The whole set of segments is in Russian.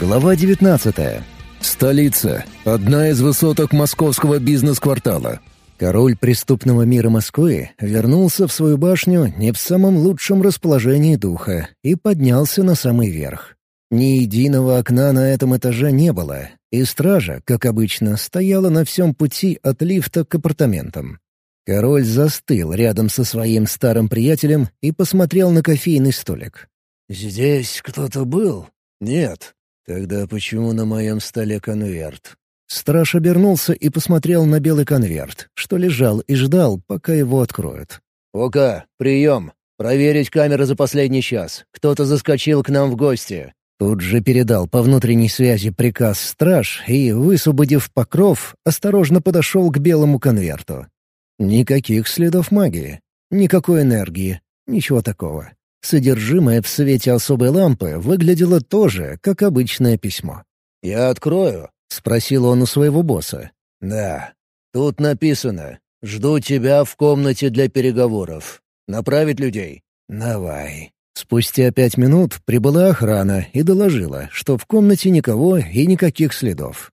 Глава 19. Столица. Одна из высоток московского бизнес-квартала. Король преступного мира Москвы вернулся в свою башню не в самом лучшем расположении духа и поднялся на самый верх. Ни единого окна на этом этаже не было, и стража, как обычно, стояла на всем пути от лифта к апартаментам. Король застыл рядом со своим старым приятелем и посмотрел на кофейный столик. «Здесь кто-то был?» «Нет», «Тогда почему на моем столе конверт?» Страж обернулся и посмотрел на белый конверт, что лежал и ждал, пока его откроют. «Ока, прием! Проверить камеры за последний час. Кто-то заскочил к нам в гости». Тут же передал по внутренней связи приказ страж и, высвободив покров, осторожно подошел к белому конверту. Никаких следов магии, никакой энергии, ничего такого. Содержимое в свете особой лампы выглядело тоже, как обычное письмо. «Я открою?» — спросил он у своего босса. «Да. Тут написано. Жду тебя в комнате для переговоров. Направить людей?» «Давай». Спустя пять минут прибыла охрана и доложила, что в комнате никого и никаких следов.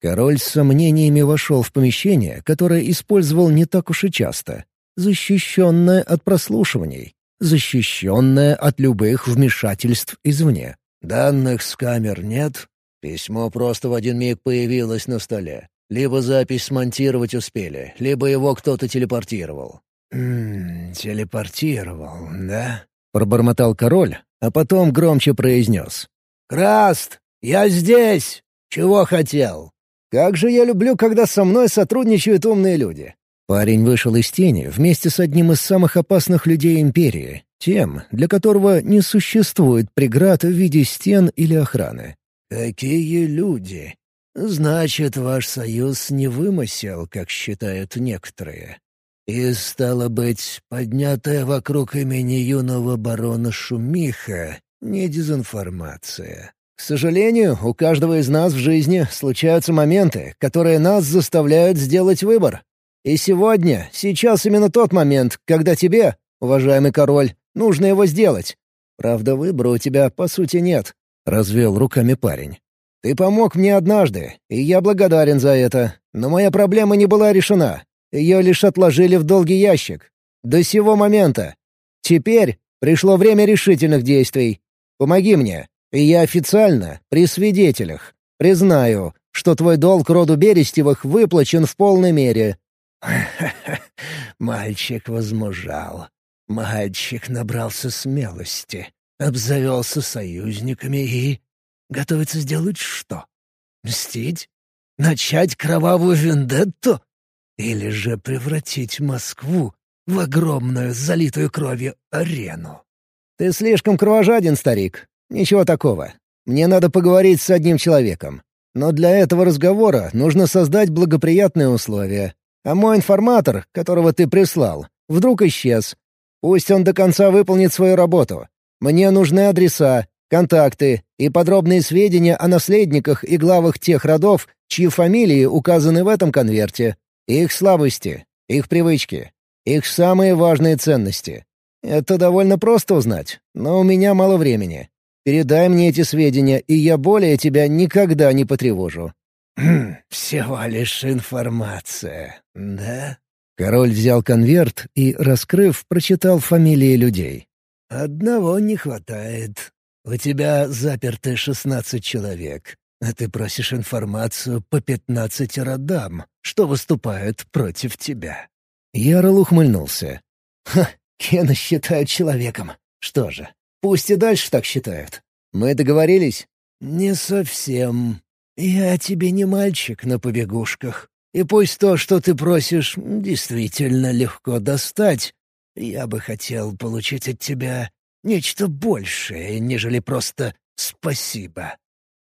Король с сомнениями вошел в помещение, которое использовал не так уж и часто, защищенное от прослушиваний защищенная от любых вмешательств извне. «Данных с камер нет? Письмо просто в один миг появилось на столе. Либо запись смонтировать успели, либо его кто-то телепортировал». «Ммм, телепортировал, да?» — пробормотал король, а потом громче произнес. «Краст, я здесь! Чего хотел?» «Как же я люблю, когда со мной сотрудничают умные люди. Парень вышел из тени вместе с одним из самых опасных людей Империи, тем, для которого не существует преград в виде стен или охраны. «Какие люди! Значит, ваш союз не вымысел, как считают некоторые. И, стало быть, поднятая вокруг имени юного барона Шумиха не дезинформация». К сожалению, у каждого из нас в жизни случаются моменты, которые нас заставляют сделать выбор. И сегодня, сейчас именно тот момент, когда тебе, уважаемый король, нужно его сделать. Правда, выбора у тебя, по сути, нет», — развел руками парень. «Ты помог мне однажды, и я благодарен за это. Но моя проблема не была решена. Ее лишь отложили в долгий ящик. До сего момента. Теперь пришло время решительных действий. Помоги мне, и я официально, при свидетелях, признаю, что твой долг роду Берестевых выплачен в полной мере. Мальчик возмужал. Мальчик набрался смелости, обзавелся союзниками и... Готовится сделать что? Мстить? Начать кровавую вендетту? Или же превратить Москву в огромную, залитую кровью арену? «Ты слишком кровожаден, старик. Ничего такого. Мне надо поговорить с одним человеком. Но для этого разговора нужно создать благоприятные условия. А мой информатор, которого ты прислал, вдруг исчез. Пусть он до конца выполнит свою работу. Мне нужны адреса, контакты и подробные сведения о наследниках и главах тех родов, чьи фамилии указаны в этом конверте, их слабости, их привычки, их самые важные ценности. Это довольно просто узнать, но у меня мало времени. Передай мне эти сведения, и я более тебя никогда не потревожу. «Всего лишь информация, да?» Король взял конверт и, раскрыв, прочитал фамилии людей. «Одного не хватает. У тебя заперты шестнадцать человек, а ты просишь информацию по пятнадцати родам, что выступают против тебя». Ярл ухмыльнулся. «Ха, Кена считают человеком. Что же, пусть и дальше так считают. Мы договорились?» «Не совсем», «Я тебе не мальчик на побегушках. И пусть то, что ты просишь, действительно легко достать, я бы хотел получить от тебя нечто большее, нежели просто «спасибо».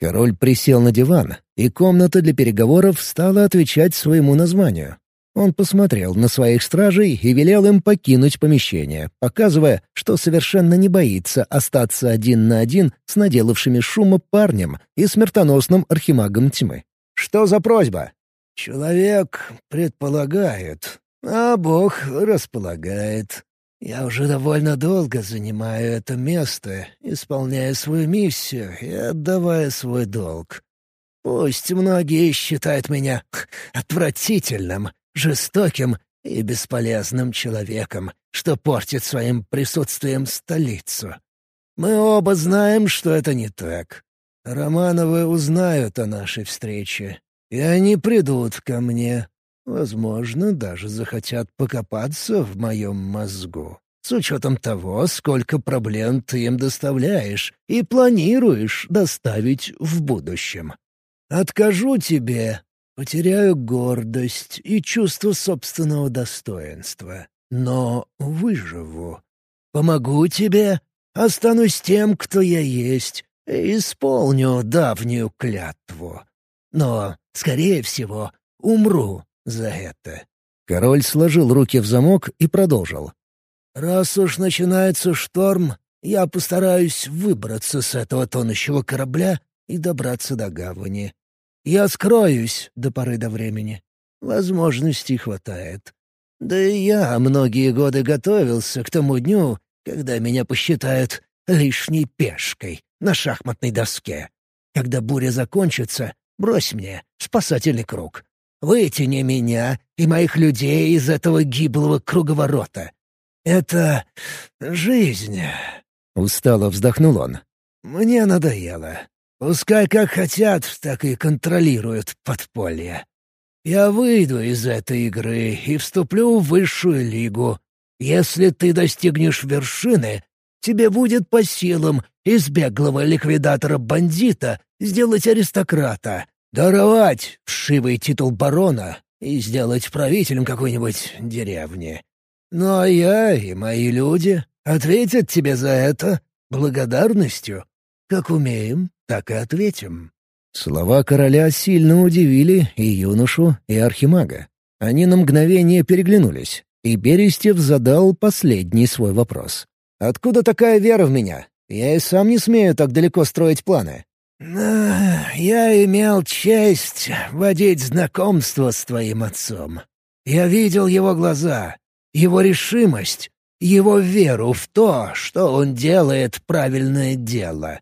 Король присел на диван, и комната для переговоров стала отвечать своему названию. Он посмотрел на своих стражей и велел им покинуть помещение, показывая, что совершенно не боится остаться один на один с наделавшими шума парнем и смертоносным архимагом тьмы. «Что за просьба?» «Человек предполагает, а Бог располагает. Я уже довольно долго занимаю это место, исполняя свою миссию и отдавая свой долг. Пусть многие считают меня отвратительным, жестоким и бесполезным человеком, что портит своим присутствием столицу. Мы оба знаем, что это не так. Романовы узнают о нашей встрече, и они придут ко мне, Возможно, даже захотят покопаться в моем мозгу. С учетом того, сколько проблем ты им доставляешь и планируешь доставить в будущем. Откажу тебе, потеряю гордость и чувство собственного достоинства. Но выживу. Помогу тебе, останусь тем, кто я есть, и исполню давнюю клятву. Но, скорее всего, умру за это. Король сложил руки в замок и продолжил. «Раз уж начинается шторм, я постараюсь выбраться с этого тонущего корабля и добраться до гавани. Я скроюсь до поры до времени. Возможностей хватает. Да и я многие годы готовился к тому дню, когда меня посчитают лишней пешкой на шахматной доске. Когда буря закончится, брось мне спасательный круг. Вытяни меня и моих людей из этого гиблого круговорота. Это жизнь. Устало вздохнул он. Мне надоело. Пускай как хотят, так и контролируют подполье. Я выйду из этой игры и вступлю в высшую лигу. Если ты достигнешь вершины, тебе будет по силам из беглого ликвидатора-бандита сделать аристократа, Даровать вшивый титул барона и сделать правителем какой-нибудь деревни. Ну а я и мои люди ответят тебе за это благодарностью. Как умеем, так и ответим». Слова короля сильно удивили и юношу, и архимага. Они на мгновение переглянулись, и Берестев задал последний свой вопрос. «Откуда такая вера в меня? Я и сам не смею так далеко строить планы. «Я имел честь водить знакомство с твоим отцом. Я видел его глаза, его решимость, его веру в то, что он делает правильное дело.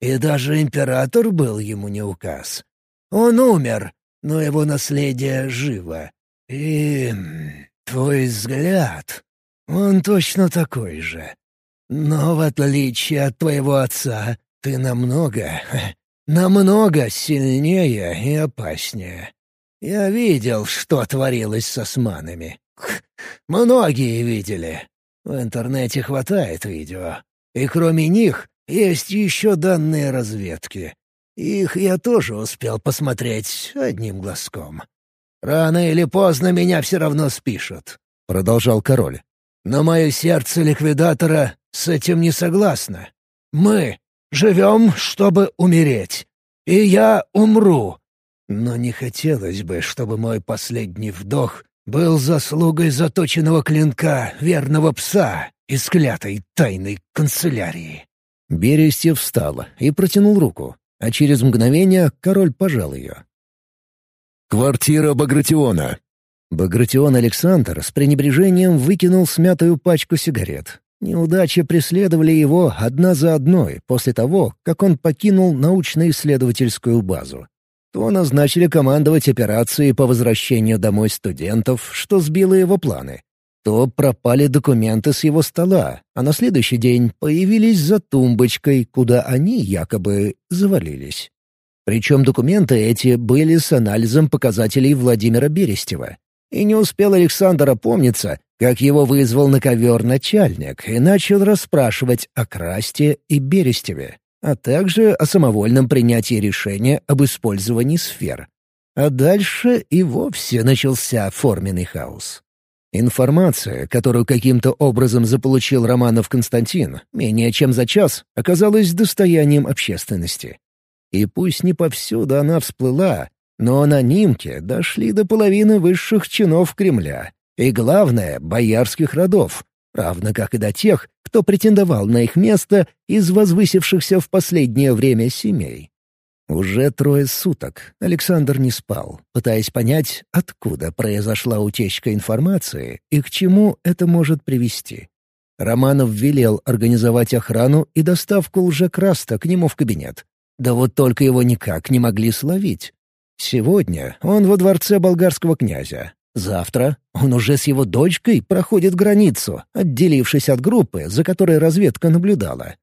И даже император был ему не указ. Он умер, но его наследие живо. И твой взгляд, он точно такой же. Но в отличие от твоего отца, ты намного, намного сильнее и опаснее. Я видел, что творилось с османами. Многие видели. В интернете хватает видео. И кроме них есть еще данные разведки. Их я тоже успел посмотреть одним глазком. «Рано или поздно меня все равно спишут», — продолжал король. «Но мое сердце ликвидатора с этим не согласно. Мы Живем, чтобы умереть. И я умру. Но не хотелось бы, чтобы мой последний вдох был заслугой заточенного клинка верного пса из клятой тайной канцелярии». Берестев встал и протянул руку, а через мгновение король пожал ее. «Квартира Багратиона». Багратион Александр с пренебрежением выкинул смятую пачку сигарет. Неудачи преследовали его одна за одной после того, как он покинул научно-исследовательскую базу. То назначили командовать операцией по возвращению домой студентов, что сбило его планы. То пропали документы с его стола, а на следующий день появились за тумбочкой, куда они якобы завалились. Причем документы эти были с анализом показателей Владимира Берестева. И не успел Александр опомниться, как его вызвал на ковер начальник и начал расспрашивать о Красте и Берестеве, а также о самовольном принятии решения об использовании сфер. А дальше и вовсе начался форменный хаос. Информация, которую каким-то образом заполучил Романов Константин, менее чем за час, оказалась достоянием общественности. И пусть не повсюду она всплыла, но анонимки дошли до половины высших чинов Кремля, и, главное, боярских родов, равно как и до тех, кто претендовал на их место из возвысившихся в последнее время семей. Уже трое суток Александр не спал, пытаясь понять, откуда произошла утечка информации и к чему это может привести. Романов велел организовать охрану и доставку лжекраста к нему в кабинет. Да вот только его никак не могли словить. Сегодня он во дворце болгарского князя. Завтра он уже с его дочкой проходит границу, отделившись от группы, за которой разведка наблюдала.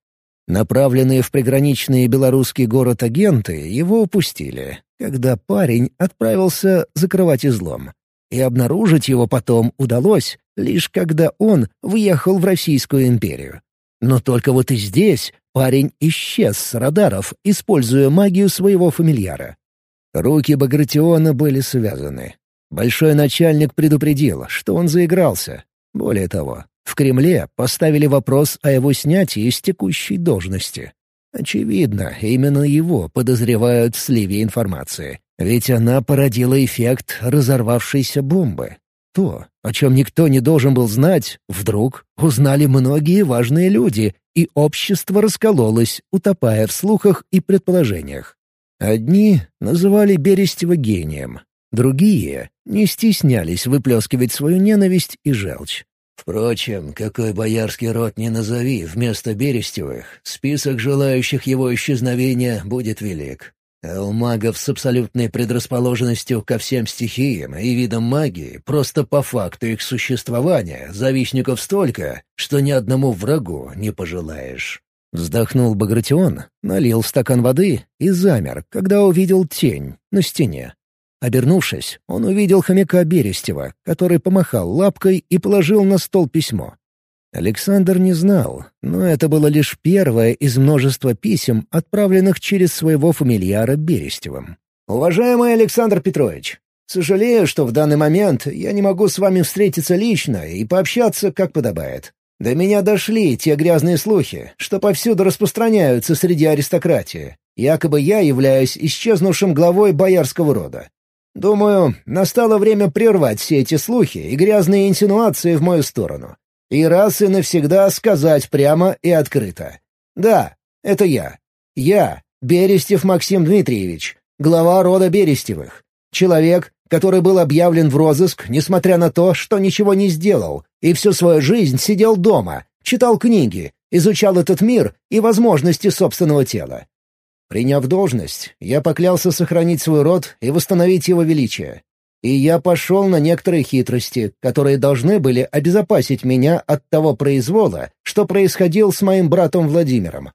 Направленные в приграничный белорусский город агенты его упустили, когда парень отправился закрывать излом. И обнаружить его потом удалось, лишь когда он въехал в Российскую империю. Но только вот и здесь парень исчез с радаров, используя магию своего фамильяра. Руки Багратиона были связаны. Большой начальник предупредил, что он заигрался. Более того, в Кремле поставили вопрос о его снятии с текущей должности. Очевидно, именно его подозревают в сливе информации. Ведь она породила эффект разорвавшейся бомбы. То, о чем никто не должен был знать, вдруг узнали многие важные люди, и общество раскололось, утопая в слухах и предположениях. Одни называли Берестева гением, другие не стеснялись выплескивать свою ненависть и желчь. Впрочем, какой боярский род не назови вместо Берестевых, список желающих его исчезновения будет велик. А у магов с абсолютной предрасположенностью ко всем стихиям и видам магии просто по факту их существования завистников столько, что ни одному врагу не пожелаешь. Вздохнул Багратион, налил стакан воды и замер, когда увидел тень на стене. Обернувшись, он увидел хомяка Берестева, который помахал лапкой и положил на стол письмо. Александр не знал, но это было лишь первое из множества писем, отправленных через своего фамильяра Берестевым. «Уважаемый Александр Петрович, сожалею, что в данный момент я не могу с вами встретиться лично и пообщаться, как подобает. До меня дошли те грязные слухи, что повсюду распространяются среди аристократии. Якобы я являюсь исчезнувшим главой боярского рода. Думаю, настало время прервать все эти слухи и грязные инсинуации в мою сторону. И раз и навсегда сказать прямо и открыто. Да, это я. Я, Берестев Максим Дмитриевич, глава рода Берестевых. Человек, который был объявлен в розыск, несмотря на то, что ничего не сделал, и всю свою жизнь сидел дома, читал книги, изучал этот мир и возможности собственного тела. Приняв должность, я поклялся сохранить свой род и восстановить его величие. И я пошел на некоторые хитрости, которые должны были обезопасить меня от того произвола, что происходил с моим братом Владимиром.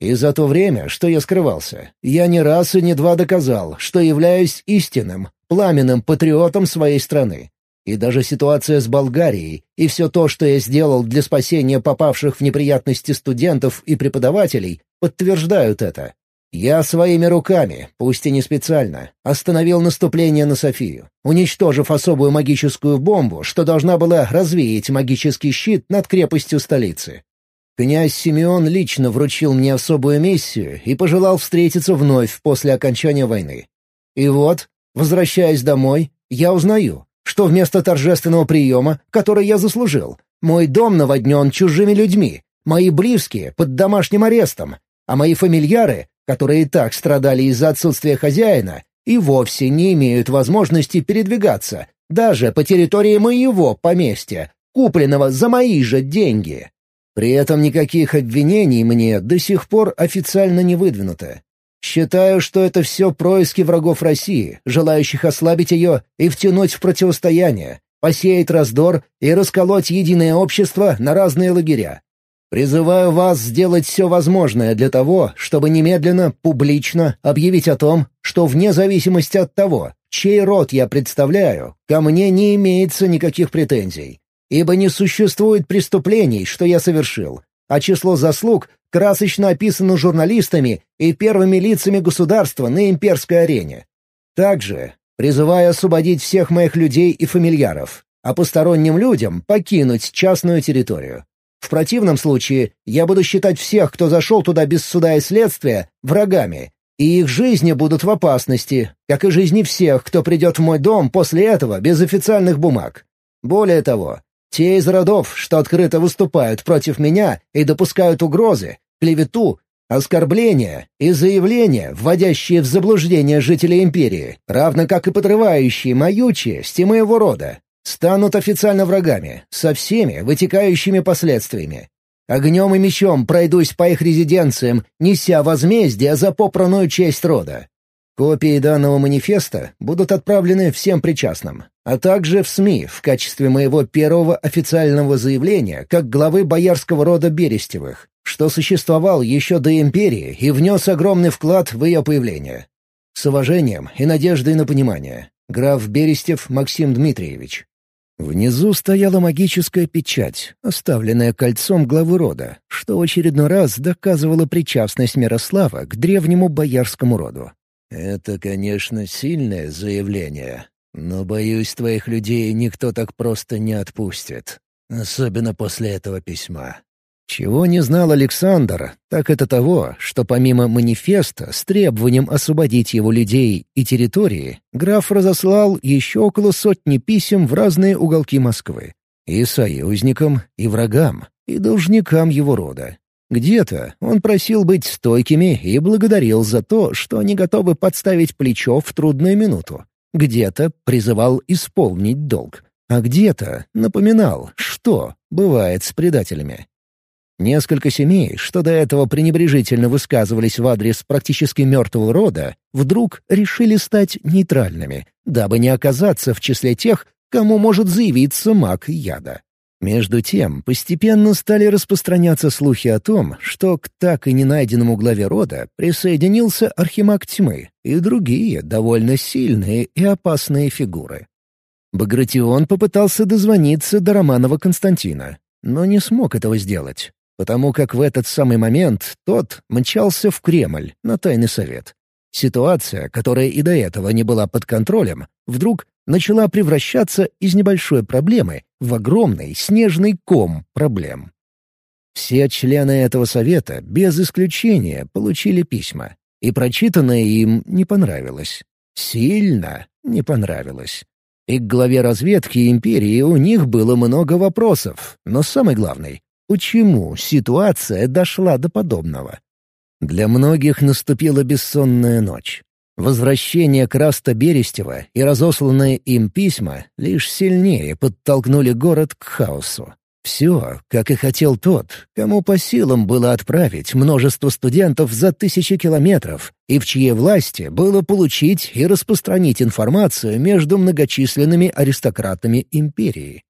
И за то время, что я скрывался, я ни раз и ни два доказал, что являюсь истинным, пламенным патриотом своей страны. И даже ситуация с Болгарией и все то, что я сделал для спасения попавших в неприятности студентов и преподавателей, подтверждают это. Я своими руками, пусть и не специально, остановил наступление на Софию, уничтожив особую магическую бомбу, что должна была развеять магический щит над крепостью столицы. Князь Симеон лично вручил мне особую миссию и пожелал встретиться вновь после окончания войны. И вот, возвращаясь домой, я узнаю, что вместо торжественного приема, который я заслужил, мой дом наводнен чужими людьми, мои близкие под домашним арестом, а мои фамильяры которые и так страдали из-за отсутствия хозяина, и вовсе не имеют возможности передвигаться, даже по территории моего поместья, купленного за мои же деньги. При этом никаких обвинений мне до сих пор официально не выдвинуто. Считаю, что это все происки врагов России, желающих ослабить ее и втянуть в противостояние, посеять раздор и расколоть единое общество на разные лагеря. Призываю вас сделать все возможное для того, чтобы немедленно, публично объявить о том, что вне зависимости от того, чей род я представляю, ко мне не имеется никаких претензий, ибо не существует преступлений, что я совершил, а число заслуг красочно описано журналистами и первыми лицами государства на имперской арене. Также призываю освободить всех моих людей и фамильяров, а посторонним людям покинуть частную территорию. В противном случае я буду считать всех, кто зашел туда без суда и следствия, врагами, и их жизни будут в опасности, как и жизни всех, кто придет в мой дом после этого без официальных бумаг. Более того, те из родов, что открыто выступают против меня и допускают угрозы, клевету, оскорбления и заявления, вводящие в заблуждение жителей империи, равно как и подрывающие мою честь и моего рода, станут официально врагами, со всеми вытекающими последствиями. Огнем и мечом пройдусь по их резиденциям, неся возмездие за попранную честь рода. Копии данного манифеста будут отправлены всем причастным, а также в СМИ в качестве моего первого официального заявления как главы боярского рода Берестевых, что существовал еще до империи и внес огромный вклад в ее появление. С уважением и надеждой на понимание. Граф Берестев Максим Дмитриевич. Внизу стояла магическая печать, оставленная кольцом главы рода, что в очередной раз доказывало причастность Мирослава к древнему боярскому роду. «Это, конечно, сильное заявление, но, боюсь, твоих людей никто так просто не отпустит, особенно после этого письма. Чего не знал Александр, так это того, что помимо манифеста с требованием освободить его людей и территории, граф разослал еще около сотни писем в разные уголки Москвы. И союзникам, и врагам, и должникам его рода. Где-то он просил быть стойкими и благодарил за то, что они готовы подставить плечо в трудную минуту. Где-то призывал исполнить долг. А где-то напоминал, что бывает с предателями. Несколько семей, что до этого пренебрежительно высказывались в адрес практически мертвого рода, вдруг решили стать нейтральными, дабы не оказаться в числе тех, кому может заявиться маг яда. Между тем, постепенно стали распространяться слухи о том, что к так и не найденному главе рода присоединился Архимаг Тьмы и другие довольно сильные и опасные фигуры. Багратион попытался дозвониться до Романова Константина, но не смог этого сделать потому как в этот самый момент тот мчался в Кремль на тайный совет. Ситуация, которая и до этого не была под контролем, вдруг начала превращаться из небольшой проблемы в огромный снежный ком проблем. Все члены этого совета, без исключения, получили письма, и прочитанное им не понравилось. Сильно не понравилось. И к главе разведки империи у них было много вопросов, но самый главный Почему ситуация дошла до подобного? Для многих наступила бессонная ночь. Возвращение Краста Берестева и разосланные им письма лишь сильнее подтолкнули город к хаосу. Все, как и хотел тот, кому по силам было отправить множество студентов за тысячи километров, и в чьей власти было получить и распространить информацию между многочисленными аристократами империи.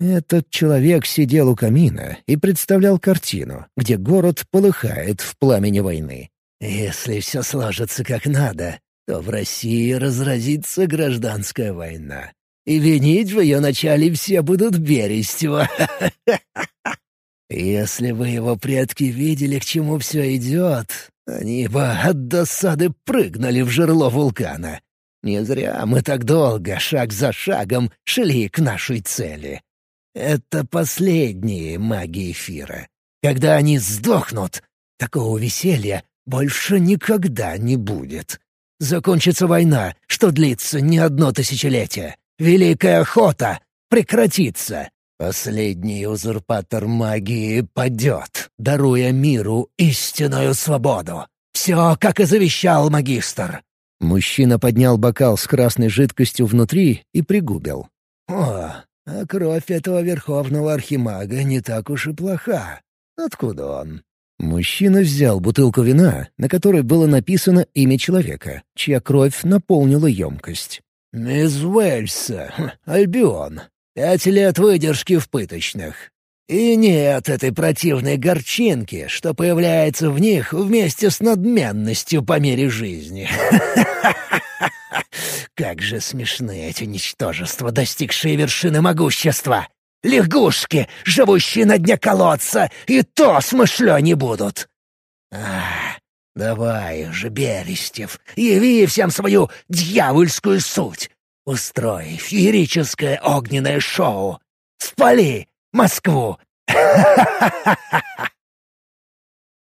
Этот человек сидел у камина и представлял картину, где город полыхает в пламени войны. «Если все сложится как надо, то в России разразится гражданская война. И винить в ее начале все будут Берестева. Если бы его предки видели, к чему все идет, они бы от досады прыгнули в жерло вулкана. Не зря мы так долго, шаг за шагом, шли к нашей цели. Это последние маги эфира. Когда они сдохнут, такого веселья больше никогда не будет. Закончится война, что длится не одно тысячелетие. Великая охота прекратится. Последний узурпатор магии падет, даруя миру истинную свободу. Все, как и завещал магистр. Мужчина поднял бокал с красной жидкостью внутри и пригубил. «О, а кровь этого верховного архимага не так уж и плоха. Откуда он? Мужчина взял бутылку вина, на которой было написано имя человека, чья кровь наполнила емкость. «Из Уэльса, Альбион. Пять лет выдержки в пыточных. И нет этой противной горчинки, что появляется в них вместе с надменностью по мере жизни. Как же смешны эти ничтожества, достигшие вершины могущества! Лягушки, живущие на дне колодца, и то смышлё не будут! А, давай же, Берестев, яви всем свою дьявольскую суть! Устрой феерическое огненное шоу! Спали Москву!